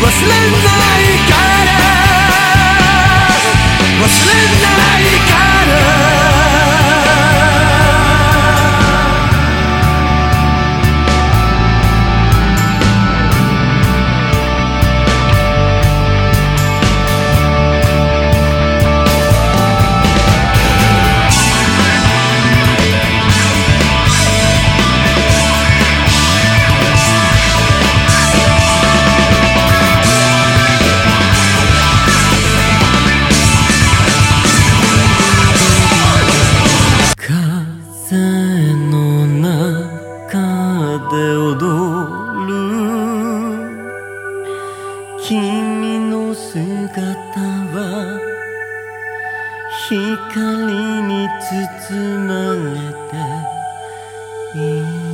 Muslim 君の姿は光に包まれている。